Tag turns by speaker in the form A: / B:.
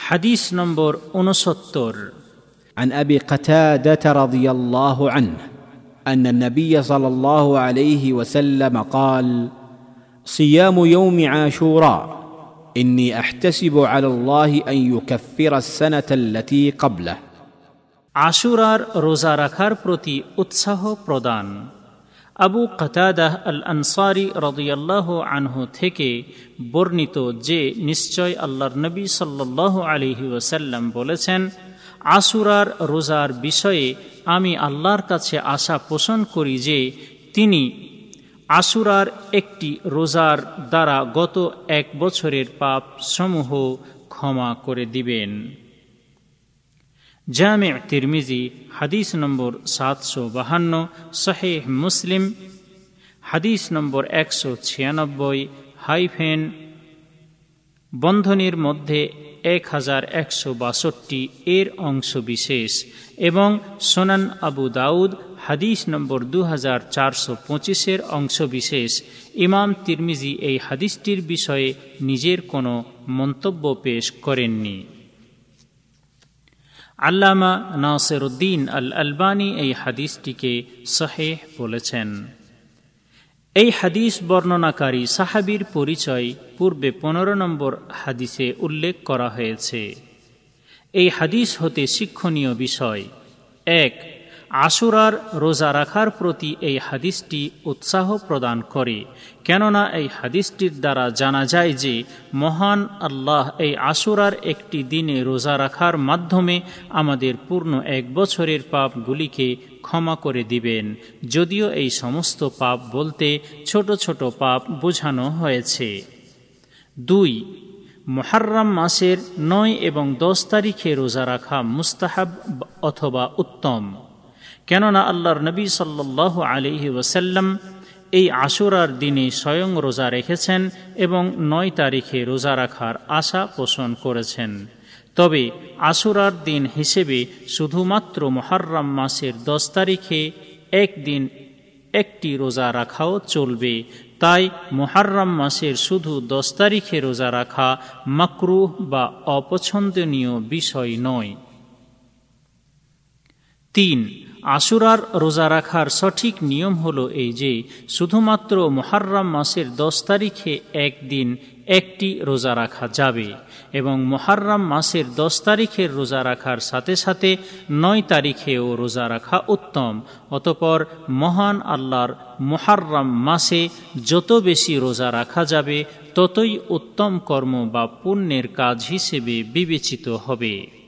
A: হাদিস নম্বর উনসত্তর
B: عن ابي قتاده رضي الله عنه ان النبي صلى الله عليه وسلم قال صيام يوم عاشوراء اني احتسب على الله ان يكفر السنه التي قبله
A: আশুরার রোজা রাখার প্রতি উৎসাহ প্রদান আবু কতাদাহ আল আনসারি রদিয়াল্লাহ আনহু থেকে বর্ণিত যে নিশ্চয় আল্লাহর নবী সাল্লাহ আলিহি ওসাল্লাম বলেছেন আশুরার রোজার বিষয়ে আমি আল্লাহর কাছে আশা পোষণ করি যে তিনি আশুরার একটি রোজার দ্বারা গত এক বছরের পাপ সমূহ ক্ষমা করে দিবেন। জামে তিরমিজি হাদিস নম্বর সাতশো বাহান্ন শাহেহ মুসলিম হাদিস নম্বর একশো ছিয়ানব্বই হাইফেন বন্ধনীর মধ্যে এক হাজার একশো বাষট্টি এর অংশ বিশেষ এবং সোনান আবু দাউদ, হাদিস নম্বর দু হাজার চারশো পঁচিশের অংশ বিশেষ। ইমাম তিরমিজি এই হাদিসটির বিষয়ে নিজের কোনো মন্তব্য পেশ করেননি। আল্লামা নাসের উদ্দিন আল আলবানি এই হাদিসটিকে সহেহ বলেছেন। এই হাদিস বর্ণনাকারী সাহাবির পরিচয় পূর্বে পনেরো নম্বর হাদিসে উল্লেখ করা হয়েছে। এই হাদিস হতে শিক্ষণীয় বিষয়, এক আশুরার রোজা রাখার প্রতি এই হাদিসটি উৎসাহ প্রদান করে। কেননা এই হাদিসটির দ্বারা জানা যায় যে, মহান আল্লাহ এই আশুরার একটি দিনে রোজা রাখার মাধ্যমে আমাদের পূর্ণ এক বছরের পাপগুলিকে ক্ষমা করে দিবেন। যদিও এই সমস্ত পাপ বলতে ছোট ছোট পাপ বোঝানো হয়েছে। দুই, মহার্রাম মাসের নয় এবং দশ তারিখে রোজা রাখা মুস্তাহাব অথবা উত্তম। কেননা আল্লাহর নবী সাল্লাহ আলিহি ওসাল্লাম এই আশুরার দিনে স্বয়ং রোজা রেখেছেন এবং নয় তারিখে রোজা রাখার আশা পোষণ করেছেন। তবে আশুরার দিন হিসেবে শুধুমাত্র মহার্রাম মাসের দশ তারিখে একদিন একটি রোজা রাখাও চলবে। তাই মোহার্রাম মাসের শুধু দশ তারিখে রোজা রাখা মাকরুহ বা অপছন্দনীয় বিষয় নয়। তিন আশুরার রোজা রাখার সঠিক নিয়ম হলো এই যে, শুধুমাত্র মোহার্রাম মাসের দশ তারিখে একদিন একটি রোজা রাখা যাবে এবং মোহার্রাম মাসের দশ তারিখের রোজা রাখার সাথে সাথে নয় তারিখেও রোজা রাখা উত্তম। অতপর মহান আল্লাহর মোহার্রাম মাসে যত বেশি রোজা রাখা যাবে, ততই উত্তম কর্ম বা পুণ্যের কাজ হিসেবে বিবেচিত হবে।